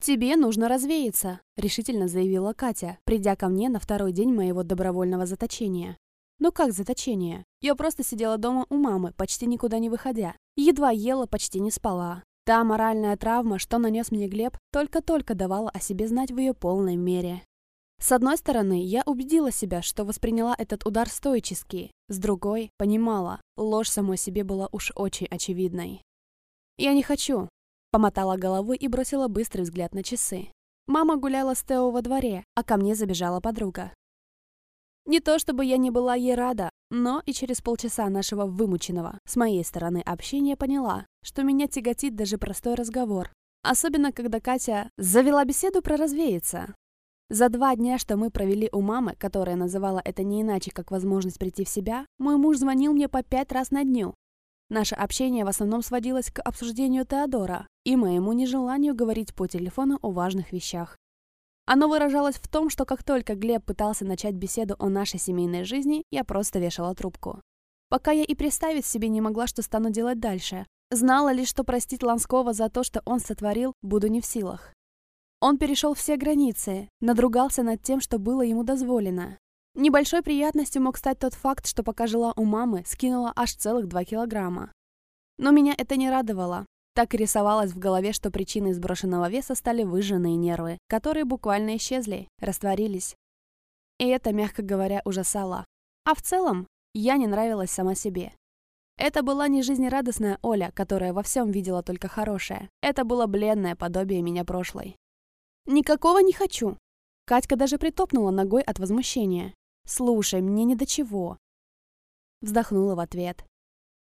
«Тебе нужно развеяться», — решительно заявила Катя, придя ко мне на второй день моего добровольного заточения. Ну как заточение? Я просто сидела дома у мамы, почти никуда не выходя. Едва ела, почти не спала. Та моральная травма, что нанес мне Глеб, только-только давала о себе знать в ее полной мере. С одной стороны, я убедила себя, что восприняла этот удар стоически. С другой, понимала, ложь самой себе была уж очень очевидной. «Я не хочу», — помотала головой и бросила быстрый взгляд на часы. Мама гуляла с Тео во дворе, а ко мне забежала подруга. Не то чтобы я не была ей рада, но и через полчаса нашего вымученного, с моей стороны, общения поняла, что меня тяготит даже простой разговор. Особенно, когда Катя завела беседу про развеяться. За два дня, что мы провели у мамы, которая называла это не иначе, как возможность прийти в себя, мой муж звонил мне по пять раз на дню. Наше общение в основном сводилось к обсуждению Теодора и моему нежеланию говорить по телефону о важных вещах. Оно выражалось в том, что как только Глеб пытался начать беседу о нашей семейной жизни, я просто вешала трубку. Пока я и представить себе не могла, что стану делать дальше. Знала лишь, что простить Ланского за то, что он сотворил, буду не в силах. Он перешел все границы, надругался над тем, что было ему дозволено. Небольшой приятностью мог стать тот факт, что пока жила у мамы, скинула аж целых два килограмма. Но меня это не радовало. Так рисовалось в голове, что причиной сброшенного веса стали выжженные нервы, которые буквально исчезли, растворились. И это, мягко говоря, ужасало. А в целом, я не нравилась сама себе. Это была не жизнерадостная Оля, которая во всем видела только хорошее. Это было бледное подобие меня прошлой. «Никакого не хочу!» Катька даже притопнула ногой от возмущения. «Слушай, мне ни до чего!» Вздохнула в ответ.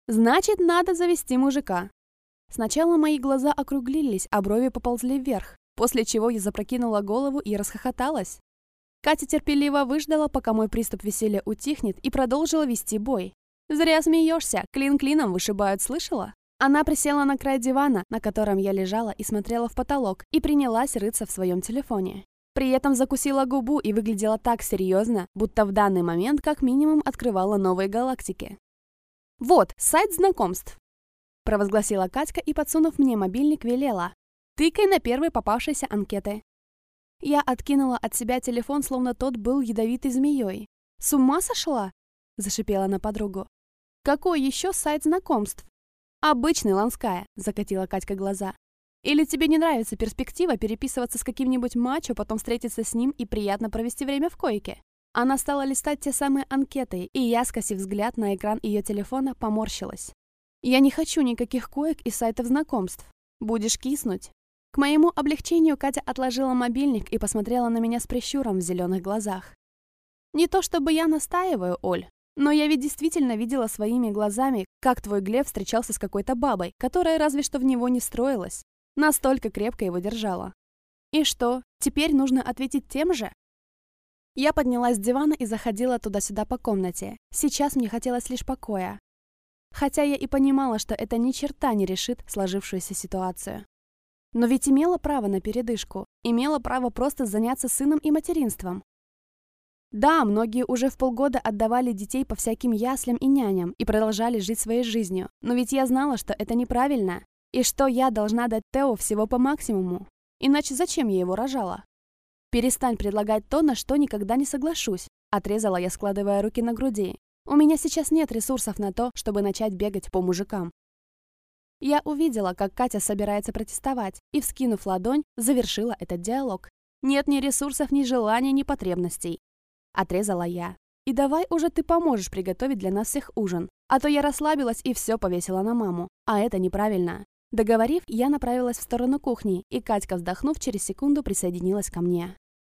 «Значит, надо завести мужика. Сначала мои глаза округлились, а брови поползли вверх, после чего я запрокинула голову и расхохоталась. Катя терпеливо выждала, пока мой приступ веселья утихнет, и продолжила вести бой. «Зря смеешься, клин клином вышибают, слышала?» Она присела на край дивана, на котором я лежала и смотрела в потолок, и принялась рыться в своем телефоне. При этом закусила губу и выглядела так серьезно, будто в данный момент как минимум открывала новые галактики. Вот, сайт знакомств провозгласила Катька и, подсунув мне мобильник, велела. «Тыкай на первой попавшейся анкеты». Я откинула от себя телефон, словно тот был ядовитой змеей. «С ума сошла?» – зашипела на подругу. «Какой еще сайт знакомств?» «Обычный, Ланская», – закатила Катька глаза. «Или тебе не нравится перспектива переписываться с каким-нибудь мачо, потом встретиться с ним и приятно провести время в койке?» Она стала листать те самые анкеты, и я, скосив взгляд на экран ее телефона, поморщилась. Я не хочу никаких коек и сайтов знакомств. Будешь киснуть. К моему облегчению Катя отложила мобильник и посмотрела на меня с прищуром в зеленых глазах. Не то чтобы я настаиваю, Оль, но я ведь действительно видела своими глазами, как твой Глеб встречался с какой-то бабой, которая разве что в него не строилась. Настолько крепко его держала. И что, теперь нужно ответить тем же? Я поднялась с дивана и заходила туда-сюда по комнате. Сейчас мне хотелось лишь покоя. Хотя я и понимала, что это ни черта не решит сложившуюся ситуацию. Но ведь имела право на передышку, имела право просто заняться сыном и материнством. Да, многие уже в полгода отдавали детей по всяким яслям и няням и продолжали жить своей жизнью, но ведь я знала, что это неправильно, и что я должна дать Тео всего по максимуму. Иначе зачем я его рожала? Перестань предлагать то, на что никогда не соглашусь, отрезала я, складывая руки на груди. У меня сейчас нет ресурсов на то, чтобы начать бегать по мужикам. Я увидела, как Катя собирается протестовать, и, вскинув ладонь, завершила этот диалог. «Нет ни ресурсов, ни желания, ни потребностей», — отрезала я. «И давай уже ты поможешь приготовить для нас всех ужин, а то я расслабилась и все повесила на маму, а это неправильно». Договорив, я направилась в сторону кухни, и Катька, вздохнув, через секунду присоединилась ко мне.